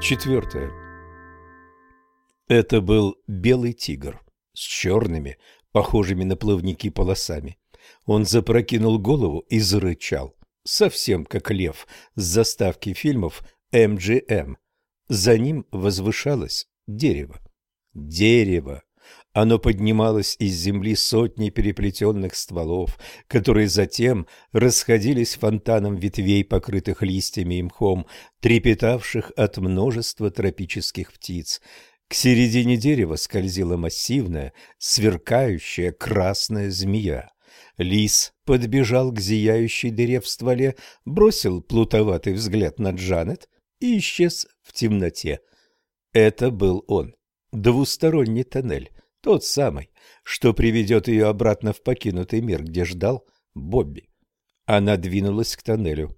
Четвертое. Это был белый тигр с черными, похожими на плавники полосами. Он запрокинул голову и зарычал, совсем как лев с заставки фильмов MGM. За ним возвышалось дерево. Дерево. Оно поднималось из земли сотни переплетенных стволов, которые затем расходились фонтаном ветвей, покрытых листьями и мхом, трепетавших от множества тропических птиц. К середине дерева скользила массивная, сверкающая красная змея. Лис подбежал к зияющей дыре в стволе, бросил плутоватый взгляд на Джанет и исчез в темноте. Это был он, двусторонний тоннель, тот самый, что приведет ее обратно в покинутый мир, где ждал Бобби. Она двинулась к тоннелю.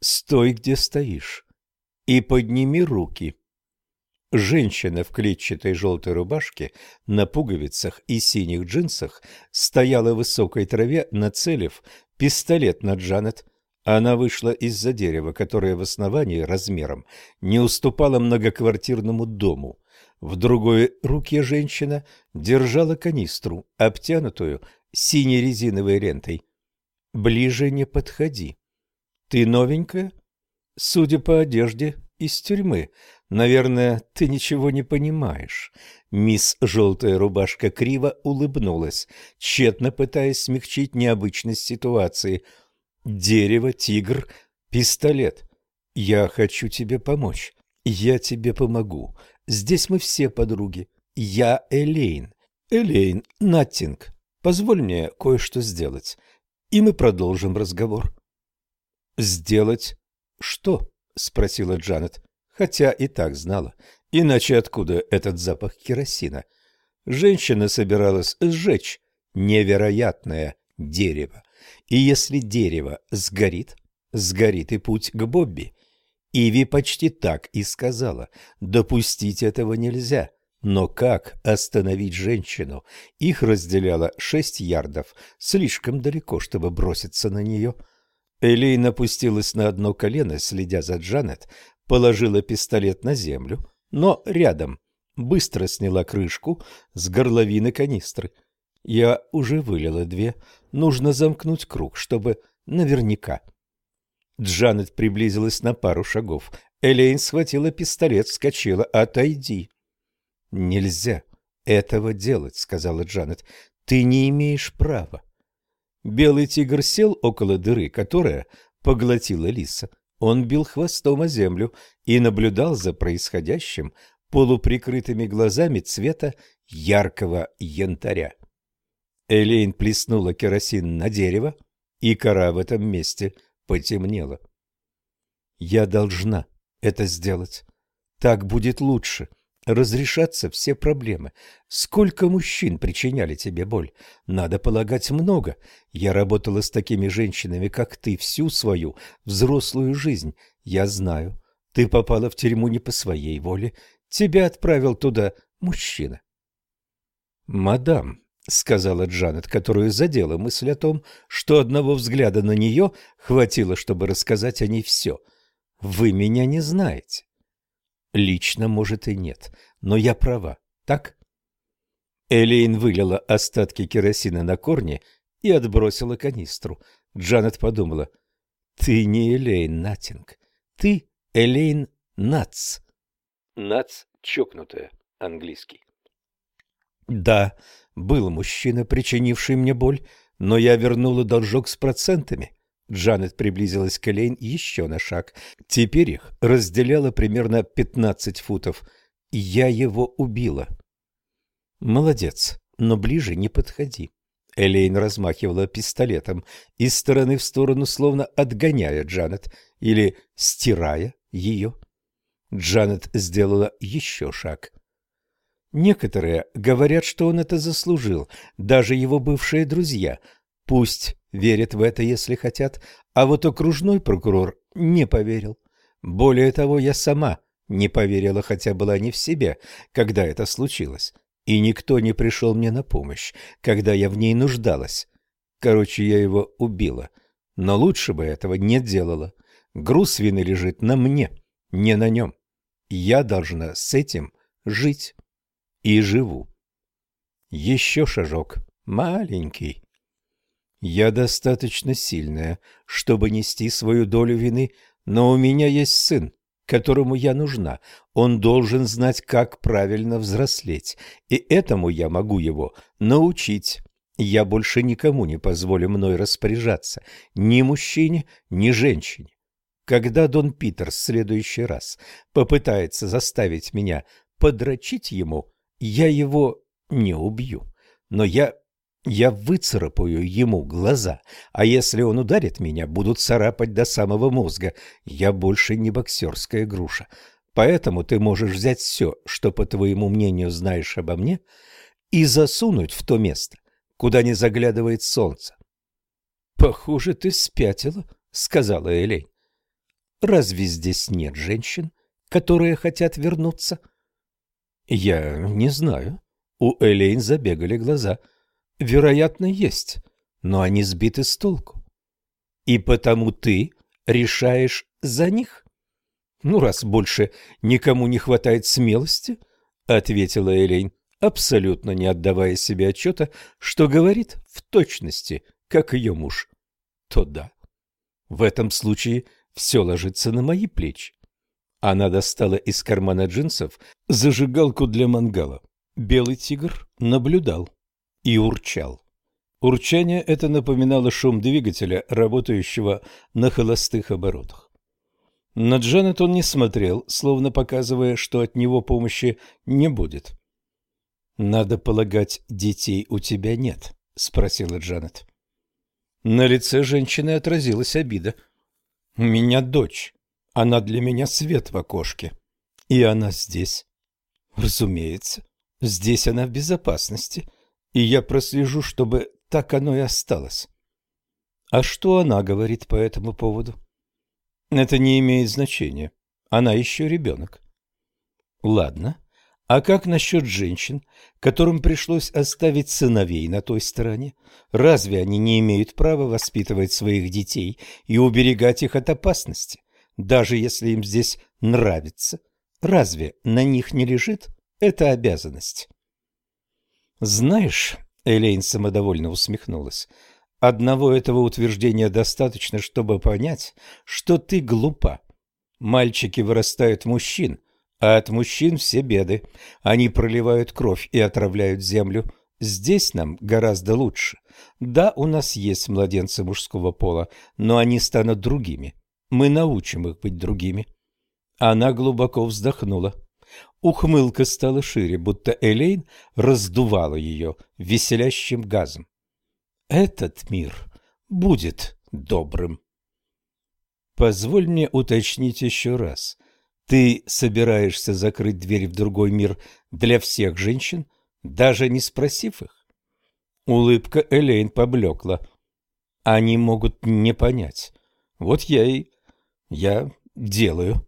«Стой, где стоишь, и подними руки». Женщина в клетчатой желтой рубашке, на пуговицах и синих джинсах стояла в высокой траве, нацелив пистолет на Джанет. Она вышла из-за дерева, которое в основании размером не уступало многоквартирному дому. В другой руке женщина держала канистру, обтянутую синей резиновой лентой. «Ближе не подходи. Ты новенькая? Судя по одежде, из тюрьмы. Наверное, ты ничего не понимаешь». Мисс Желтая Рубашка криво улыбнулась, тщетно пытаясь смягчить необычность ситуации. «Дерево, тигр, пистолет. Я хочу тебе помочь. Я тебе помогу. Здесь мы все подруги. Я Элейн. Элейн Наттинг. Позволь мне кое-что сделать, и мы продолжим разговор. Сделать что? спросила Джанет, хотя и так знала. Иначе откуда этот запах керосина? Женщина собиралась сжечь невероятное дерево. И если дерево сгорит, сгорит и путь к Бобби. Иви почти так и сказала. Допустить этого нельзя. Но как остановить женщину? Их разделяло шесть ярдов, слишком далеко, чтобы броситься на нее. Элейн опустилась на одно колено, следя за Джанет, положила пистолет на землю, но рядом быстро сняла крышку с горловины канистры. Я уже вылила две, нужно замкнуть круг, чтобы наверняка. Джанет приблизилась на пару шагов. Элейн схватила пистолет, вскочила. «Отойди!» «Нельзя этого делать», — сказала Джанет. «Ты не имеешь права». Белый тигр сел около дыры, которая поглотила лиса. Он бил хвостом о землю и наблюдал за происходящим полуприкрытыми глазами цвета яркого янтаря. Элейн плеснула керосин на дерево, и кора в этом месте потемнело. Я должна это сделать. Так будет лучше. Разрешатся все проблемы. Сколько мужчин причиняли тебе боль? Надо полагать, много. Я работала с такими женщинами, как ты, всю свою взрослую жизнь. Я знаю. Ты попала в тюрьму не по своей воле. Тебя отправил туда мужчина. Мадам, — сказала Джанет, которую задела мысль о том, что одного взгляда на нее хватило, чтобы рассказать о ней все. «Вы меня не знаете». «Лично, может, и нет, но я права, так?» Элейн вылила остатки керосина на корни и отбросила канистру. Джанет подумала, «Ты не Элейн Натинг, ты Элейн Нац». Нац — чокнутая, английский. «Да, был мужчина, причинивший мне боль, но я вернула должок с процентами. Джанет приблизилась к Элейн еще на шаг. Теперь их разделяло примерно 15 футов. Я его убила. Молодец, но ближе не подходи. Элейн размахивала пистолетом из стороны в сторону, словно отгоняя Джанет или стирая ее. Джанет сделала еще шаг. Некоторые говорят, что он это заслужил, даже его бывшие друзья. Пусть верят в это, если хотят, а вот окружной прокурор не поверил. Более того, я сама не поверила, хотя была не в себе, когда это случилось. И никто не пришел мне на помощь, когда я в ней нуждалась. Короче, я его убила. Но лучше бы этого не делала. Груз вины лежит на мне, не на нем. Я должна с этим жить. И живу. Еще шажок. Маленький. Я достаточно сильная, чтобы нести свою долю вины, но у меня есть сын, которому я нужна. Он должен знать, как правильно взрослеть, и этому я могу его научить. Я больше никому не позволю мной распоряжаться, ни мужчине, ни женщине. Когда Дон Питер в следующий раз попытается заставить меня подрочить ему, я его не убью, но я я выцарапаю ему глаза, а если он ударит меня, будут царапать до самого мозга. Я больше не боксерская груша. Поэтому ты можешь взять все, что, по твоему мнению, знаешь обо мне, и засунуть в то место, куда не заглядывает солнце. — Похоже, ты спятила, — сказала Элейн. — Разве здесь нет женщин, которые хотят вернуться? — Я не знаю. У Элейн забегали глаза — Вероятно, есть, но они сбиты с толку. И потому ты решаешь за них? Ну, раз больше никому не хватает смелости, — ответила Элейн, абсолютно не отдавая себе отчета, что говорит в точности, как ее муж, — то да. В этом случае все ложится на мои плечи. Она достала из кармана джинсов зажигалку для мангала. Белый тигр наблюдал и урчал. Урчание это напоминало шум двигателя, работающего на холостых оборотах. На Джанет он не смотрел, словно показывая, что от него помощи не будет. «Надо полагать, детей у тебя нет?» — спросила Джанет. На лице женщины отразилась обида. «У меня дочь. Она для меня свет в окошке. И она здесь. Разумеется, здесь она в безопасности и я прослежу, чтобы так оно и осталось. А что она говорит по этому поводу? Это не имеет значения. Она еще ребенок. Ладно. А как насчет женщин, которым пришлось оставить сыновей на той стороне? Разве они не имеют права воспитывать своих детей и уберегать их от опасности, даже если им здесь нравится? Разве на них не лежит эта обязанность? «Знаешь...» — Элейн самодовольно усмехнулась. «Одного этого утверждения достаточно, чтобы понять, что ты глупа. Мальчики вырастают мужчин, а от мужчин все беды. Они проливают кровь и отравляют землю. Здесь нам гораздо лучше. Да, у нас есть младенцы мужского пола, но они станут другими. Мы научим их быть другими». Она глубоко вздохнула. Ухмылка стала шире, будто Элейн раздувала ее веселящим газом. «Этот мир будет добрым». «Позволь мне уточнить еще раз. Ты собираешься закрыть дверь в другой мир для всех женщин, даже не спросив их?» Улыбка Элейн поблекла. «Они могут не понять. Вот я и... я делаю».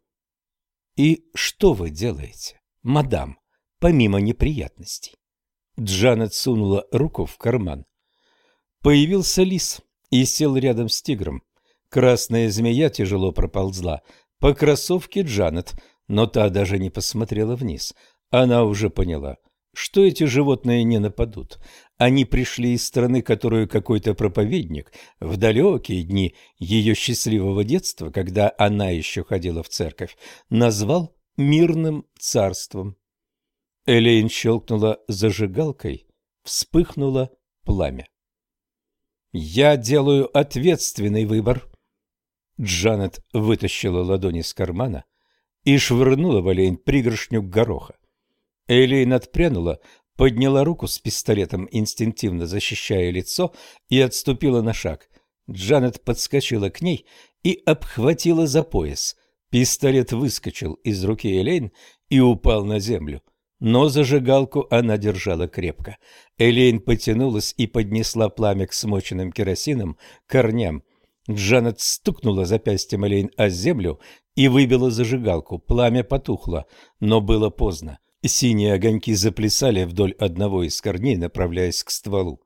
«И что вы делаете, мадам, помимо неприятностей?» Джанет сунула руку в карман. Появился лис и сел рядом с тигром. Красная змея тяжело проползла по кроссовке Джанет, но та даже не посмотрела вниз. Она уже поняла, что эти животные не нападут. Они пришли из страны, которую какой-то проповедник в далекие дни ее счастливого детства, когда она еще ходила в церковь, назвал мирным царством. Элейн щелкнула зажигалкой, вспыхнуло пламя. «Я делаю ответственный выбор». Джанет вытащила ладони из кармана и швырнула в Элейн пригоршню гороха. Элейн отпрянула, подняла руку с пистолетом, инстинктивно защищая лицо, и отступила на шаг. Джанет подскочила к ней и обхватила за пояс. Пистолет выскочил из руки Элейн и упал на землю. Но зажигалку она держала крепко. Элейн потянулась и поднесла пламя к смоченным керосином корням. Джанет стукнула запястьем Элейн о землю и выбила зажигалку. Пламя потухло, но было поздно. Синие огоньки заплясали вдоль одного из корней, направляясь к стволу.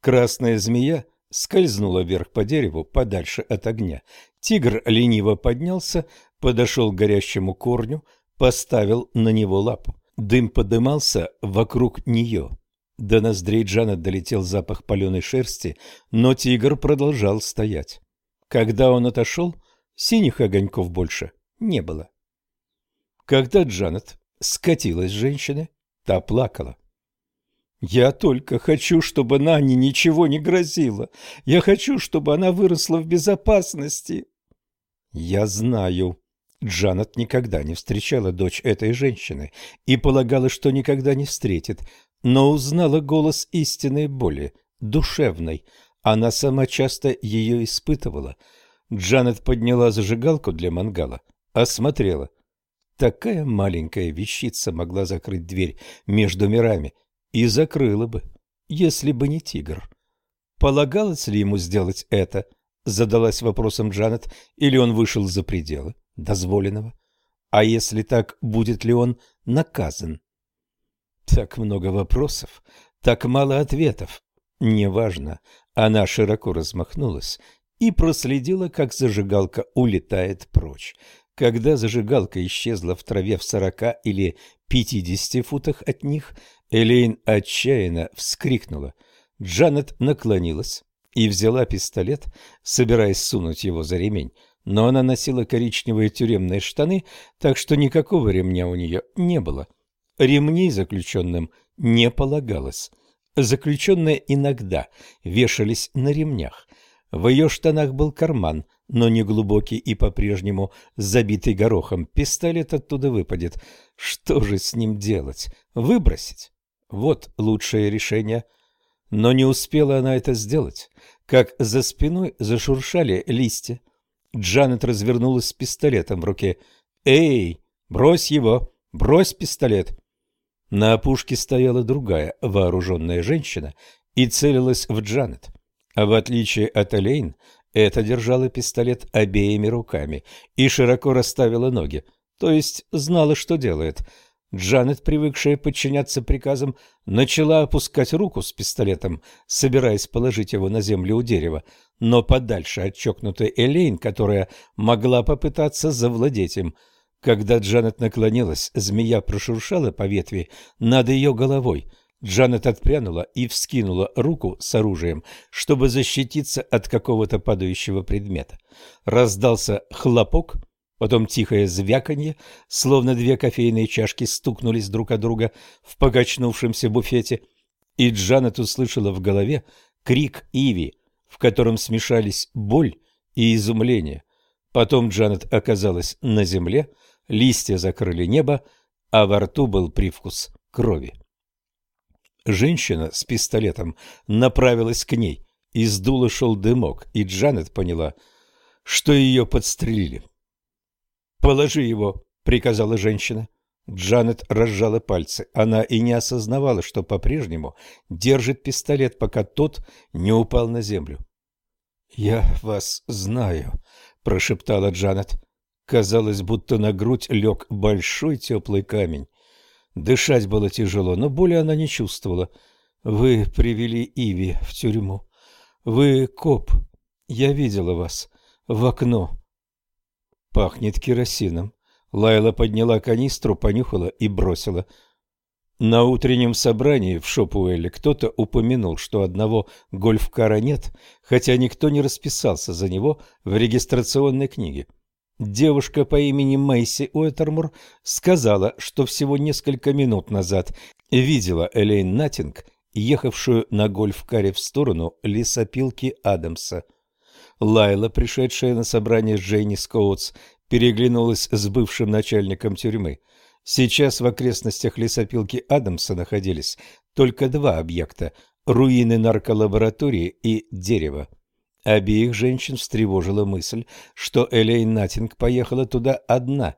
Красная змея скользнула вверх по дереву, подальше от огня. Тигр лениво поднялся, подошел к горящему корню, поставил на него лапу. Дым подымался вокруг нее. До ноздрей Джанет долетел запах паленой шерсти, но тигр продолжал стоять. Когда он отошел, синих огоньков больше не было. Когда Джанет скатилась с женщины, та плакала. «Я только хочу, чтобы Нане ничего не грозило. Я хочу, чтобы она выросла в безопасности». «Я знаю». Джанет никогда не встречала дочь этой женщины и полагала, что никогда не встретит, но узнала голос истинной боли, душевной. Она сама часто ее испытывала. Джанет подняла зажигалку для мангала, осмотрела. Такая маленькая вещица могла закрыть дверь между мирами и закрыла бы, если бы не тигр. Полагалось ли ему сделать это? Задалась вопросом Джанет, или он вышел за пределы дозволенного? А если так, будет ли он наказан? Так много вопросов, так мало ответов. Неважно. Она широко размахнулась и проследила, как зажигалка улетает прочь. Когда зажигалка исчезла в траве в сорока или пятидесяти футах от них, Элейн отчаянно вскрикнула. Джанет наклонилась и взяла пистолет, собираясь сунуть его за ремень, но она носила коричневые тюремные штаны, так что никакого ремня у нее не было. Ремней заключенным не полагалось. Заключенные иногда вешались на ремнях. В ее штанах был карман, но не глубокий и по-прежнему забитый горохом. Пистолет оттуда выпадет. Что же с ним делать? Выбросить? Вот лучшее решение. Но не успела она это сделать, как за спиной зашуршали листья. Джанет развернулась с пистолетом в руке. «Эй, брось его! Брось пистолет!» На опушке стояла другая вооруженная женщина и целилась в Джанет. А в отличие от Элейн, эта держала пистолет обеими руками и широко расставила ноги, то есть знала, что делает. Джанет, привыкшая подчиняться приказам, начала опускать руку с пистолетом, собираясь положить его на землю у дерева, но подальше от чокнутой Элейн, которая могла попытаться завладеть им – когда Джанет наклонилась, змея прошуршала по ветви над ее головой. Джанет отпрянула и вскинула руку с оружием, чтобы защититься от какого-то падающего предмета. Раздался хлопок, потом тихое звяканье, словно две кофейные чашки стукнулись друг о друга в покачнувшемся буфете, и Джанет услышала в голове крик Иви, в котором смешались боль и изумление. Потом Джанет оказалась на земле, листья закрыли небо, а во рту был привкус крови. Женщина с пистолетом направилась к ней, из дула шел дымок, и Джанет поняла, что ее подстрелили. «Положи его», — приказала женщина. Джанет разжала пальцы. Она и не осознавала, что по-прежнему держит пистолет, пока тот не упал на землю. «Я вас знаю», — прошептала Джанет. Казалось, будто на грудь лег большой теплый камень. Дышать было тяжело, но боли она не чувствовала. Вы привели Иви в тюрьму. Вы коп. Я видела вас в окно. Пахнет керосином. Лайла подняла канистру, понюхала и бросила. На утреннем собрании в Шопуэле кто-то упомянул, что одного гольфкара нет, хотя никто не расписался за него в регистрационной книге. Девушка по имени Мэйси Уэттермур сказала, что всего несколько минут назад видела Элейн Натинг, ехавшую на гольф-каре в сторону лесопилки Адамса. Лайла, пришедшая на собрание с Джейни Скоутс, переглянулась с бывшим начальником тюрьмы. Сейчас в окрестностях лесопилки Адамса находились только два объекта – руины нарколаборатории и дерево. Обеих женщин встревожила мысль, что Элейн Натинг поехала туда одна.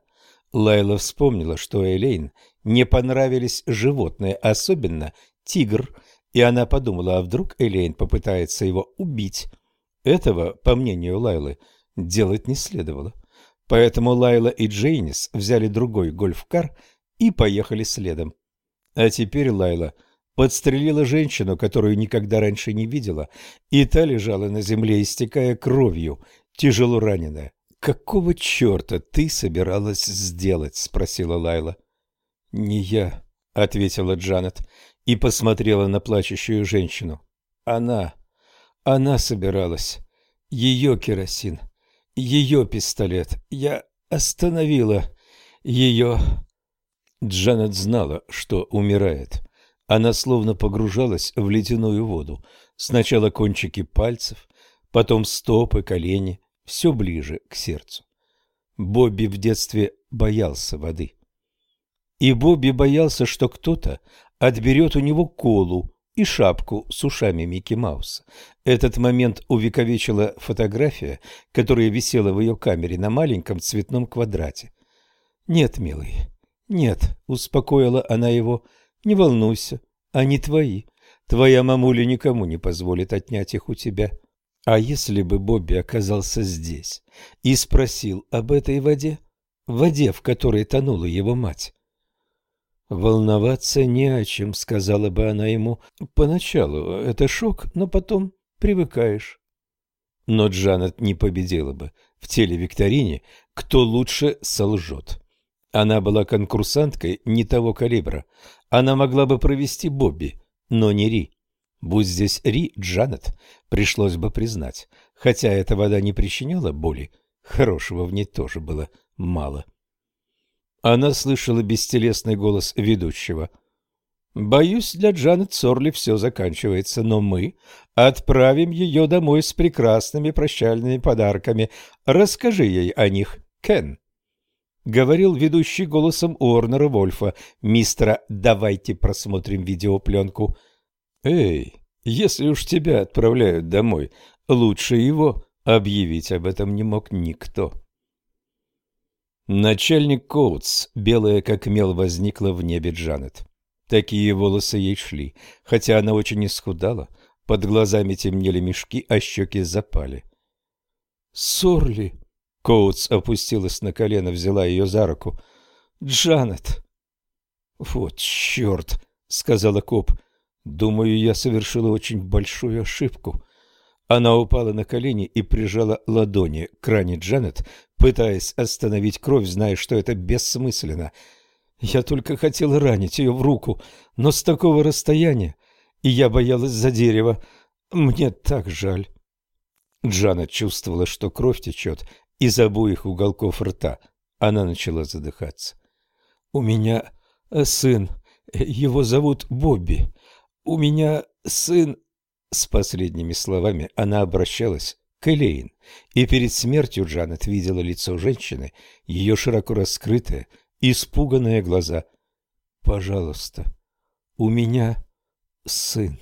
Лайла вспомнила, что Элейн не понравились животные, особенно тигр, и она подумала, а вдруг Элейн попытается его убить. Этого, по мнению Лайлы, делать не следовало. Поэтому Лайла и Джейнис взяли другой гольф-кар и поехали следом. А теперь Лайла – подстрелила женщину, которую никогда раньше не видела, и та лежала на земле, истекая кровью, тяжело раненая. «Какого черта ты собиралась сделать?» — спросила Лайла. «Не я», — ответила Джанет и посмотрела на плачущую женщину. «Она, она собиралась. Ее керосин, ее пистолет. Я остановила ее...» Джанет знала, что умирает. Она словно погружалась в ледяную воду. Сначала кончики пальцев, потом стопы, колени, все ближе к сердцу. Бобби в детстве боялся воды. И Бобби боялся, что кто-то отберет у него колу и шапку с ушами Микки Мауса. Этот момент увековечила фотография, которая висела в ее камере на маленьком цветном квадрате. «Нет, милый, нет», — успокоила она его, — «не волнуйся, они твои. Твоя мамуля никому не позволит отнять их у тебя». А если бы Бобби оказался здесь и спросил об этой воде, воде, в которой тонула его мать? «Волноваться не о чем», — сказала бы она ему. «Поначалу это шок, но потом привыкаешь». Но Джанет не победила бы в телевикторине «Кто лучше солжет». Она была конкурсанткой не того калибра. Она могла бы провести Бобби, но не Ри. Будь здесь Ри Джанет, пришлось бы признать, хотя эта вода не причиняла боли, хорошего в ней тоже было мало. Она слышала бестелесный голос ведущего. «Боюсь, для Джанет Сорли все заканчивается, но мы отправим ее домой с прекрасными прощальными подарками. Расскажи ей о них, Кен». Говорил ведущий голосом Уорнера Вольфа, мистера «Давайте просмотрим видеопленку». «Эй, если уж тебя отправляют домой, лучше его объявить об этом не мог никто». Начальник Коутс, белая как мел, возникла в небе Джанет. Такие волосы ей шли, хотя она очень исхудала, под глазами темнели мешки, а щеки запали. «Сорли!» — Коутс опустилась на колено, взяла ее за руку. «Джанет!» «Вот черт!» — сказала коп. Думаю, я совершила очень большую ошибку. Она упала на колени и прижала ладони к ране Джанет, пытаясь остановить кровь, зная, что это бессмысленно. Я только хотела ранить ее в руку, но с такого расстояния, и я боялась за дерево. Мне так жаль. Джанет чувствовала, что кровь течет из обоих уголков рта. Она начала задыхаться. «У меня сын. Его зовут Бобби. «У меня сын...» С последними словами она обращалась к Элейн, и перед смертью Джанет видела лицо женщины, ее широко раскрытые, испуганные глаза. «Пожалуйста, у меня сын».